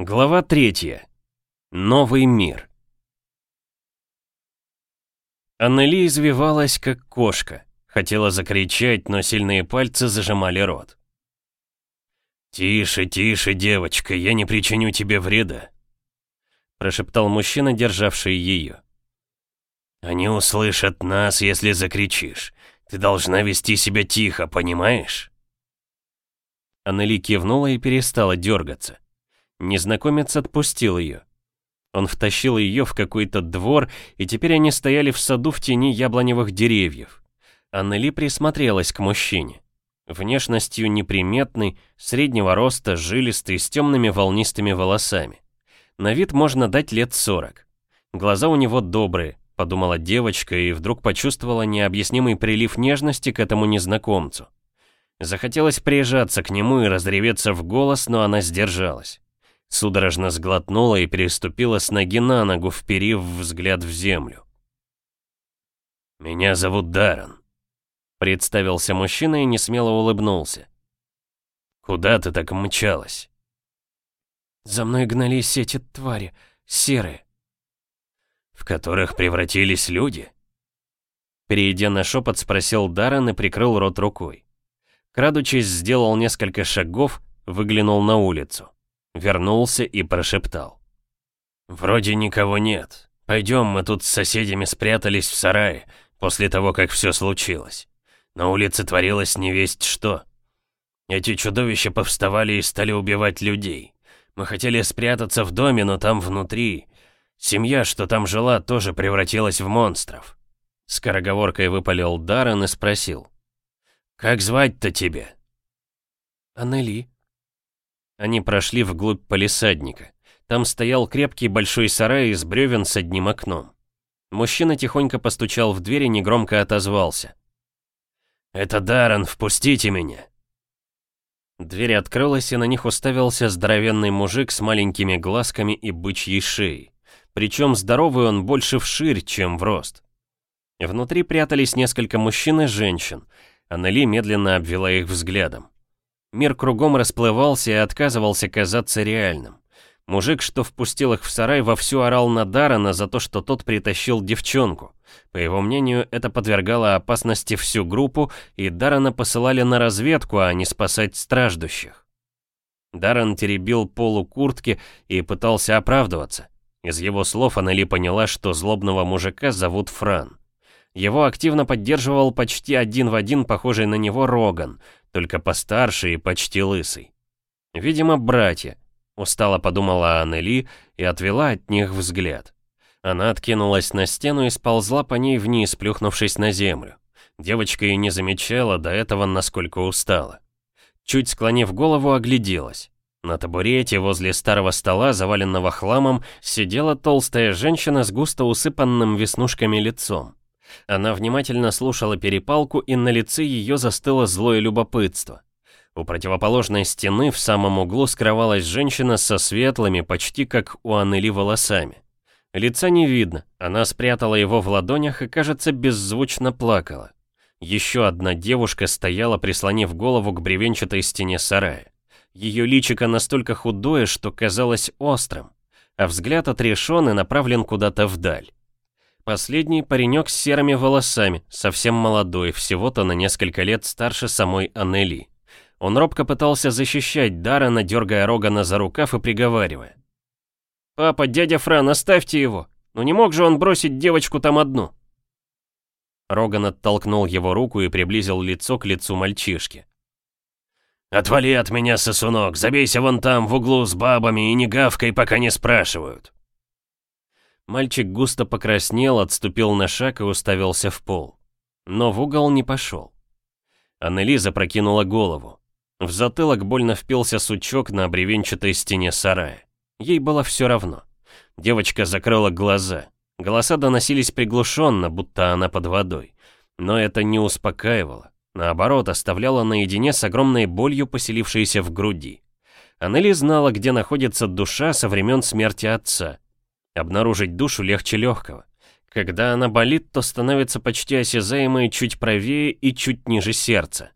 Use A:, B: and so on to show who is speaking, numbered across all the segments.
A: Глава 3. Новый мир. Аннели извивалась, как кошка. Хотела закричать, но сильные пальцы зажимали рот. «Тише, тише, девочка, я не причиню тебе вреда», прошептал мужчина, державший ее. «Они услышат нас, если закричишь. Ты должна вести себя тихо, понимаешь?» Аннели кивнула и перестала дергаться. Незнакомец отпустил ее. Он втащил ее в какой-то двор, и теперь они стояли в саду в тени яблоневых деревьев. Аннели присмотрелась к мужчине. Внешностью неприметный, среднего роста, жилистый, с темными волнистыми волосами. На вид можно дать лет 40. Глаза у него добрые, подумала девочка и вдруг почувствовала необъяснимый прилив нежности к этому незнакомцу. Захотелось прижаться к нему и разреветься в голос, но она сдержалась судорожно сглотнула и переступила с ноги на ногу, вперив взгляд в землю. «Меня зовут Даррен», — представился мужчина и несмело улыбнулся. «Куда ты так мчалась?»
B: «За мной гнались эти твари, серые».
A: «В которых превратились люди?» Перейдя на шепот, спросил Даран и прикрыл рот рукой. Крадучись, сделал несколько шагов, выглянул на улицу. Вернулся и прошептал. «Вроде никого нет. Пойдем, мы тут с соседями спрятались в сарае, после того, как все случилось. На улице творилось невесть что. Эти чудовища повставали и стали убивать людей. Мы хотели спрятаться в доме, но там внутри... Семья, что там жила, тоже превратилась в монстров. Скороговоркой выпалил Даррен и спросил. «Как звать-то тебе?»
B: «Аннели»,
A: они прошли вглубь полисадника. Там стоял крепкий большой сарай из бревен с одним окном. Мужчина тихонько постучал в дверь и негромко отозвался. «Это Даррен, впустите меня!» Дверь открылась, и на них уставился здоровенный мужик с маленькими глазками и бычьей шеей. Причем здоровый он больше вширь, чем в рост. Внутри прятались несколько мужчин и женщин. Аннели медленно обвела их взглядом. Мир кругом расплывался и отказывался казаться реальным. Мужик, что впустил их в сарай, вовсю орал на Дарана за то, что тот притащил девчонку. По его мнению, это подвергало опасности всю группу, и Дарана посылали на разведку, а не спасать страждущих. Даран теребил полу куртки и пытался оправдываться. Из его слов Аннели поняла, что злобного мужика зовут Фран. Его активно поддерживал почти один в один похожий на него Роган, только постарше и почти лысый. Видимо, братья. Устало подумала Аннели и отвела от них взгляд. Она откинулась на стену и сползла по ней вниз, плюхнувшись на землю. Девочка и не замечала до этого, насколько устала. Чуть склонив голову, огляделась. На табурете возле старого стола, заваленного хламом, сидела толстая женщина с густо усыпанным веснушками лицом. Она внимательно слушала перепалку, и на лице ее застыло злое любопытство. У противоположной стены в самом углу скрывалась женщина со светлыми, почти как у Аннели, волосами. Лица не видно, она спрятала его в ладонях и, кажется, беззвучно плакала. Еще одна девушка стояла, прислонив голову к бревенчатой стене сарая. Ее личико настолько худое, что казалось острым, а взгляд отрешен и направлен куда-то вдаль. Последний паренек с серыми волосами, совсем молодой, всего-то на несколько лет старше самой Анели. Он робко пытался защищать Даррена, дергая Рогана за рукав и приговаривая. «Папа, дядя Фран, оставьте его! Ну не мог же он бросить девочку там одну!» Роган оттолкнул его руку и приблизил лицо к лицу мальчишки. «Отвали от меня, сосунок, забейся вон там, в углу с бабами и не гавкой, пока не спрашивают!» Мальчик густо покраснел, отступил на шаг и уставился в пол. Но в угол не пошел. Аннелиза прокинула голову. В затылок больно впился сучок на бревенчатой стене сарая. Ей было все равно. Девочка закрыла глаза. Голоса доносились приглушенно, будто она под водой. Но это не успокаивало. Наоборот, оставляло наедине с огромной болью, поселившейся в груди. Аннели знала, где находится душа со времен смерти отца. Обнаружить душу легче легкого. Когда она болит, то становится почти осязаемой чуть правее и чуть ниже сердца.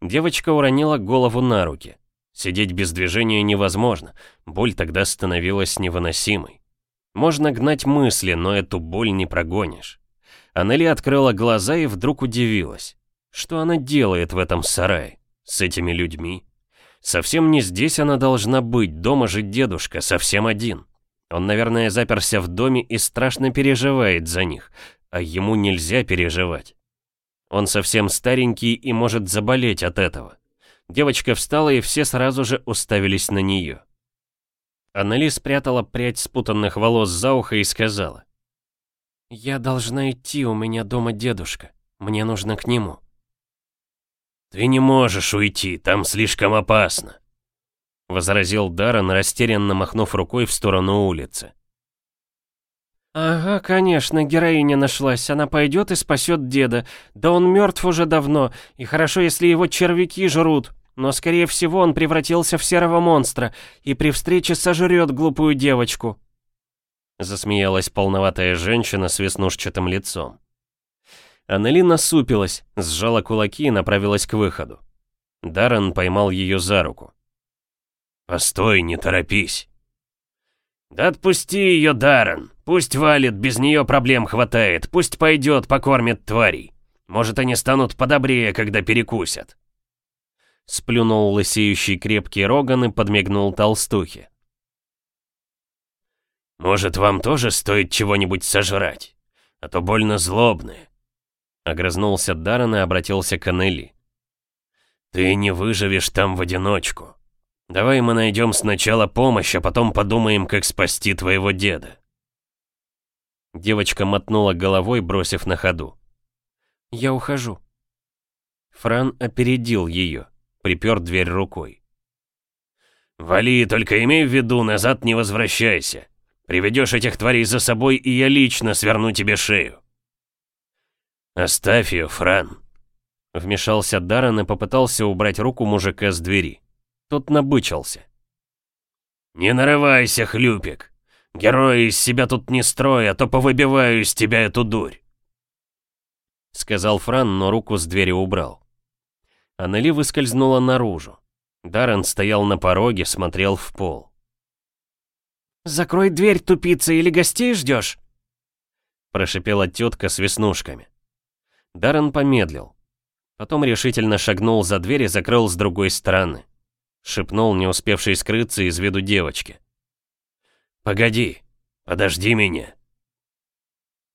A: Девочка уронила голову на руки. Сидеть без движения невозможно, боль тогда становилась невыносимой. Можно гнать мысли, но эту боль не прогонишь. Аннели открыла глаза и вдруг удивилась. Что она делает в этом сарае? С этими людьми? Совсем не здесь она должна быть, дома же дедушка, совсем один. Он, наверное, заперся в доме и страшно переживает за них, а ему нельзя переживать. Он совсем старенький и может заболеть от этого. Девочка встала, и все сразу же уставились на нее. Аннели спрятала прядь спутанных волос за ухо и сказала. «Я должна идти, у меня дома дедушка. Мне нужно к нему». «Ты не можешь уйти, там слишком опасно», возразил Даррен, растерянно махнув рукой в сторону улицы.
B: «Ага, конечно, героиня нашлась. Она пойдет и спасет деда. Да он мертв уже давно, и хорошо, если его червяки жрут. Но, скорее всего, он превратился в серого монстра и при встрече сожрет глупую девочку».
A: Засмеялась полноватая женщина с веснушчатым лицом. Аннели насупилась, сжала кулаки и направилась к выходу. Даррен поймал ее за руку. «Постой, не торопись». «Да отпусти ее, Даррен. Пусть валит, без нее проблем хватает. Пусть пойдет, покормит тварей. Может, они станут подобрее, когда перекусят». Сплюнул лысеющий крепкий Роган и подмигнул толстухе. «Может, вам тоже стоит чего-нибудь сожрать? А то больно злобные». Огрызнулся Даррен и обратился к Анели. «Ты не выживешь там в одиночку. Давай мы найдем сначала помощь, а потом подумаем, как спасти твоего деда. Девочка мотнула головой, бросив на ходу.
B: «Я ухожу».
A: Фран опередил ее, припер дверь рукой. «Вали, только имей в виду, назад не возвращайся. Приведешь этих тварей за собой, и я лично сверну тебе шею». «Оставь ее, Фран», — вмешался Даррен и попытался убрать руку мужика с двери. Тот набычился. «Не нарывайся, хлюпик! Герои из себя тут не строя, а то повыбиваю из тебя эту дурь!» Сказал Фран, но руку с двери убрал. Аннели выскользнула наружу. Даррен стоял на пороге, смотрел в пол.
B: «Закрой дверь, тупица, или гостей ждешь?»
A: Прошипела тетка с веснушками. Даррен помедлил. Потом решительно шагнул за дверь и закрыл с другой стороны. — шепнул не успевший скрыться из виду девочки. «Погоди, подожди меня!»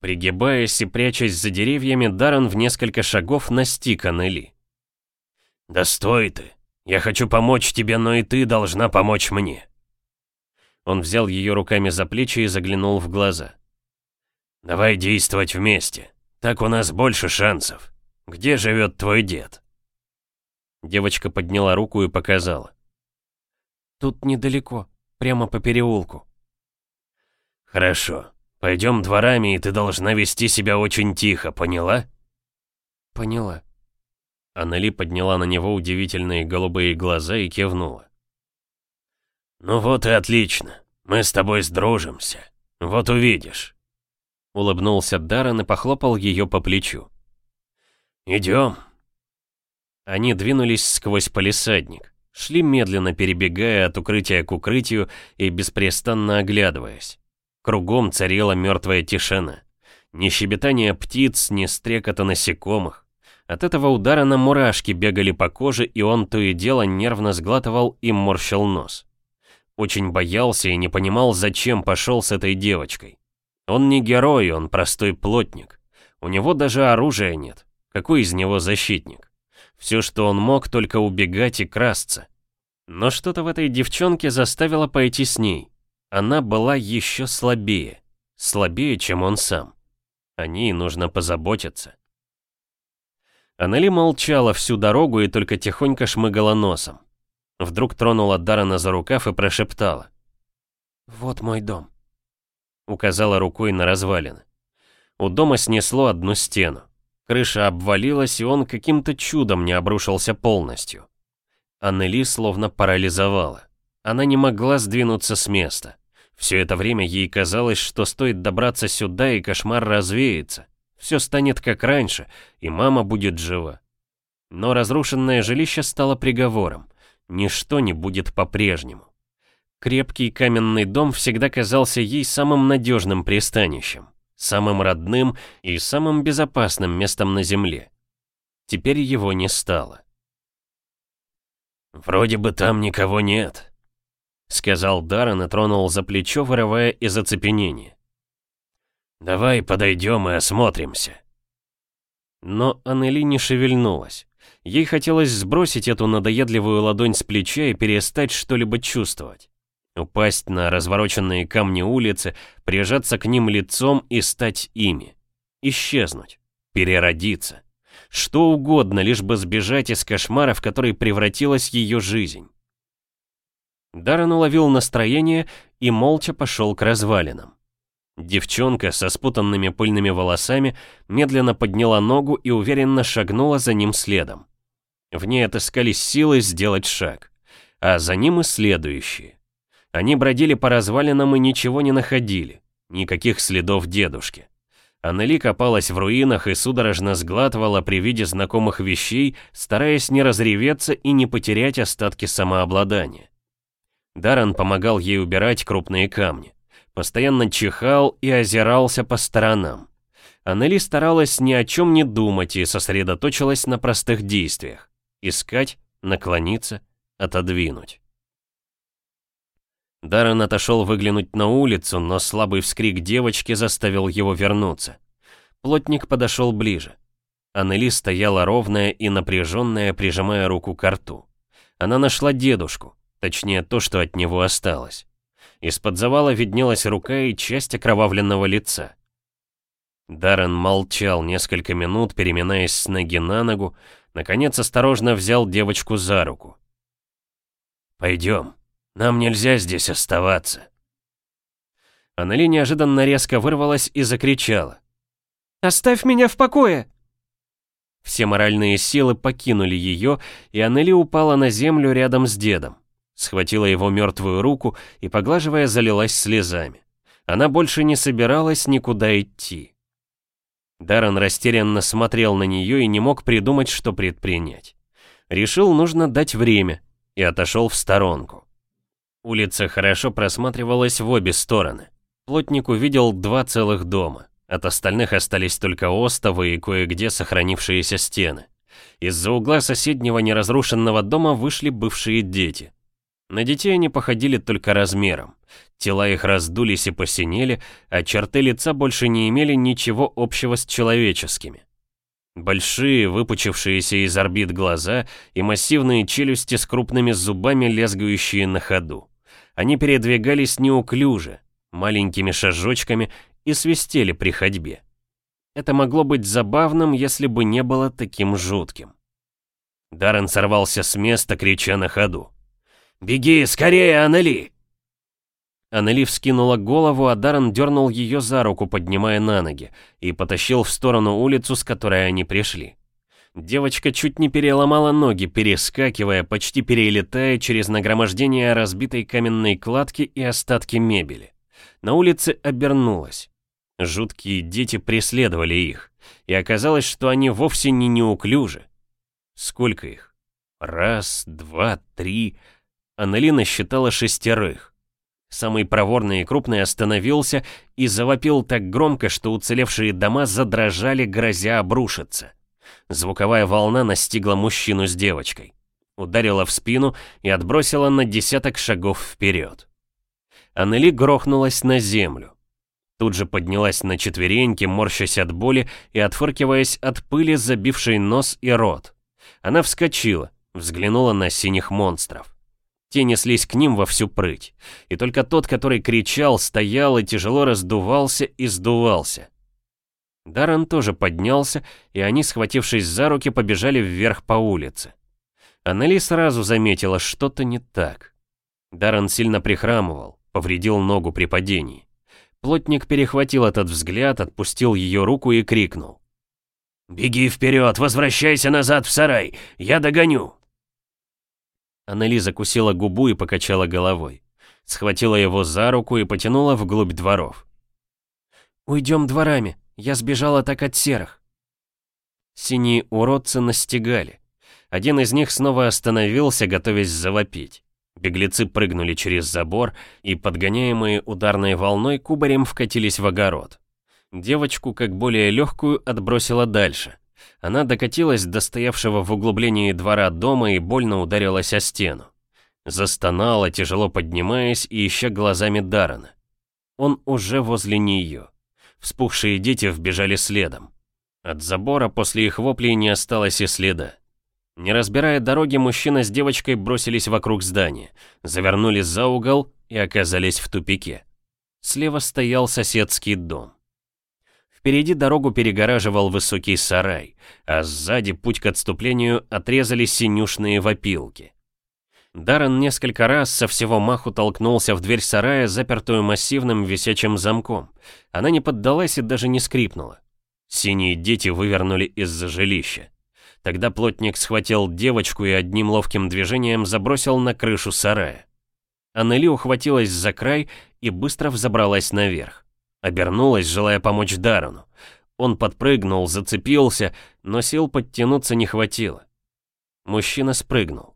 A: Пригибаясь и прячась за деревьями, Даран в несколько шагов настиг Анели. «Да стой ты! Я хочу помочь тебе, но и ты должна помочь мне!» Он взял ее руками за плечи и заглянул в глаза. «Давай действовать вместе. Так у нас больше шансов. Где живет твой дед?» Девочка подняла руку и показала.
B: Тут недалеко, прямо по переулку.
A: Хорошо. Пойдем дворами, и ты должна вести себя очень тихо, поняла?
B: Поняла.
A: Аннели подняла на него удивительные голубые глаза и кивнула. «Ну вот и отлично. Мы с тобой сдружимся. Вот увидишь». Улыбнулся Даррен и похлопал ее по плечу. «Идем». Они двинулись сквозь палисадник шли медленно, перебегая от укрытия к укрытию и беспрестанно оглядываясь. Кругом царила мертвая тишина. Ни щебетания птиц, ни стрекота насекомых. От этого удара на мурашки бегали по коже, и он то и дело нервно сглатывал и морщил нос. Очень боялся и не понимал, зачем пошел с этой девочкой. Он не герой, он простой плотник. У него даже оружия нет. Какой из него защитник? Все, что он мог, только убегать и красться. Но что-то в этой девчонке заставило пойти с ней. Она была еще слабее. Слабее, чем он сам. О ней нужно позаботиться. Аннели молчала всю дорогу и только тихонько шмыгала носом. Вдруг тронула Дарана за рукав и прошептала.
B: «Вот мой дом», —
A: указала рукой на развалины. У дома снесло одну стену. Крыша обвалилась, и он каким-то чудом не обрушился полностью. Аннели словно парализовала. Она не могла сдвинуться с места. Все это время ей казалось, что стоит добраться сюда, и кошмар развеется. Все станет как раньше, и мама будет жива. Но разрушенное жилище стало приговором. Ничто не будет по-прежнему. Крепкий каменный дом всегда казался ей самым надежным пристанищем самым родным и самым безопасным местом на Земле. Теперь его не стало. «Вроде бы там никого нет», — сказал Даррен и тронул за плечо, вырывая из оцепенения. «Давай подойдем и осмотримся». Но Аннели не шевельнулась. Ей хотелось сбросить эту надоедливую ладонь с плеча и перестать что-либо чувствовать. Упасть на развороченные камни улицы, прижаться к ним лицом и стать ими. Исчезнуть. Переродиться. Что угодно, лишь бы сбежать из кошмара, в который превратилась ее жизнь. Даррен уловил настроение и молча пошел к развалинам. Девчонка со спутанными пыльными волосами медленно подняла ногу и уверенно шагнула за ним следом. В ней отыскались силы сделать шаг, а за ним и следующие. Они бродили по развалинам и ничего не находили. Никаких следов дедушки. Аннели копалась в руинах и судорожно сглатывала при виде знакомых вещей, стараясь не разреветься и не потерять остатки самообладания. Даран помогал ей убирать крупные камни. Постоянно чихал и озирался по сторонам. Аннели старалась ни о чем не думать и сосредоточилась на простых действиях. Искать, наклониться, отодвинуть. Даррен отошел выглянуть на улицу, но слабый вскрик девочки заставил его вернуться. Плотник подошел ближе. Аннели стояла ровная и напряженная, прижимая руку к рту. Она нашла дедушку, точнее то, что от него осталось. Из-под завала виднелась рука и часть окровавленного лица. Даррен молчал несколько минут, переминаясь с ноги на ногу, наконец осторожно взял девочку за руку. «Пойдем», нам нельзя здесь оставаться. Аннели неожиданно резко вырвалась и закричала.
B: «Оставь меня в покое!»
A: Все моральные силы покинули ее, и Аннели упала на землю рядом с дедом. Схватила его мертвую руку и, поглаживая, залилась слезами. Она больше не собиралась никуда идти. Даррен растерянно смотрел на нее и не мог придумать, что предпринять. Решил, нужно дать время, и отошел в сторонку. Улица хорошо просматривалась в обе стороны. Плотник увидел два целых дома. От остальных остались только остовы и кое-где сохранившиеся стены. Из-за угла соседнего неразрушенного дома вышли бывшие дети. На детей они походили только размером. Тела их раздулись и посинели, а черты лица больше не имели ничего общего с человеческими. Большие, выпучившиеся из орбит глаза и массивные челюсти с крупными зубами, лязгающие на ходу. Они передвигались неуклюже, маленькими шажочками и свистели при ходьбе. Это могло быть забавным, если бы не было таким жутким. Даррен сорвался с места, крича на ходу. «Беги, скорее, Аннели!» Аннели вскинула голову, а Даррен дернул ее за руку, поднимая на ноги, и потащил в сторону улицу, с которой они пришли. Девочка чуть не переломала ноги, перескакивая, почти перелетая через нагромождение разбитой каменной кладки и остатки мебели. На улице обернулась. Жуткие дети преследовали их, и оказалось, что они вовсе не неуклюжи. Сколько их? Раз, два, три... Аналина считала шестерых. Самый проворный и крупный остановился и завопил так громко, что уцелевшие дома задрожали, грозя обрушиться. Звуковая волна настигла мужчину с девочкой. Ударила в спину и отбросила на десяток шагов вперед. Аннели грохнулась на землю. Тут же поднялась на четвереньки, морщась от боли и отфыркиваясь от пыли, забившей нос и рот. Она вскочила, взглянула на синих монстров. Те неслись к ним во всю прыть. И только тот, который кричал, стоял и тяжело раздувался и сдувался. Даррен тоже поднялся, и они, схватившись за руки, побежали вверх по улице. Аннели сразу заметила, что-то не так. Даррен сильно прихрамывал, повредил ногу при падении. Плотник перехватил этот взгляд, отпустил ее руку и крикнул. «Беги вперед, возвращайся назад в сарай, я догоню!» Аннели закусила губу и покачала головой. Схватила его за руку и потянула вглубь дворов.
B: «Уйдем дворами», я сбежала так от серых.
A: Синие уродцы настигали. Один из них снова остановился, готовясь завопить. Беглецы прыгнули через забор и, подгоняемые ударной волной, кубарем вкатились в огород. Девочку, как более легкую, отбросила дальше. Она докатилась до стоявшего в углублении двора дома и больно ударилась о стену. Застонала, тяжело поднимаясь и ища глазами Дарана. Он уже возле нее. Вспухшие дети вбежали следом. От забора после их воплей не осталось и следа. Не разбирая дороги, мужчина с девочкой бросились вокруг здания, завернули за угол и оказались в тупике. Слева стоял соседский дом. Впереди дорогу перегораживал высокий сарай, а сзади путь к отступлению отрезали синюшные вопилки. Даррен несколько раз со всего маху толкнулся в дверь сарая, запертую массивным висячим замком. Она не поддалась и даже не скрипнула. Синие дети вывернули из-за жилища. Тогда плотник схватил девочку и одним ловким движением забросил на крышу сарая. Аннели ухватилась за край и быстро взобралась наверх. Обернулась, желая помочь Даррену. Он подпрыгнул, зацепился, но сил подтянуться не хватило. Мужчина спрыгнул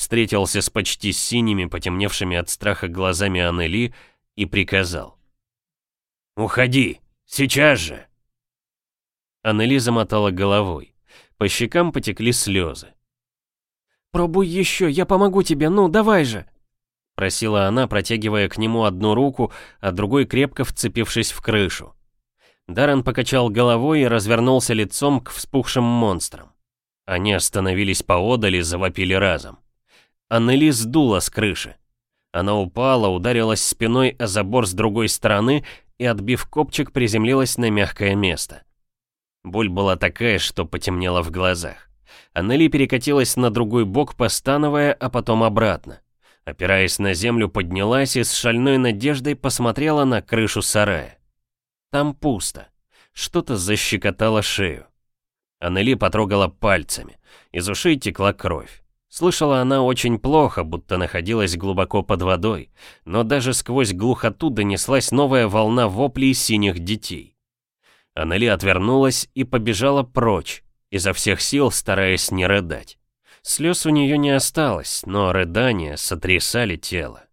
A: встретился с почти синими, потемневшими от страха глазами Аннели и приказал. «Уходи! Сейчас же!» Аннели замотала головой. По щекам потекли слезы.
B: «Пробуй еще, я помогу тебе, ну давай же!»
A: Просила она, протягивая к нему одну руку, а другой крепко вцепившись в крышу. Даррен покачал головой и развернулся лицом к вспухшим монстрам. Они остановились поодали, завопили разом. Аннели сдула с крыши. Она упала, ударилась спиной о забор с другой стороны и, отбив копчик, приземлилась на мягкое место. Боль была такая, что потемнело в глазах. Аннели перекатилась на другой бок, постановая, а потом обратно. Опираясь на землю, поднялась и с шальной надеждой посмотрела на крышу сарая. Там пусто. Что-то защекотало шею. Аннели потрогала пальцами. Из ушей текла кровь. Слышала она очень плохо, будто находилась глубоко под водой, но даже сквозь глухоту донеслась новая волна воплей синих детей. Аннели отвернулась и побежала прочь, изо всех сил стараясь не рыдать. Слез у нее не осталось, но рыдания сотрясали тело.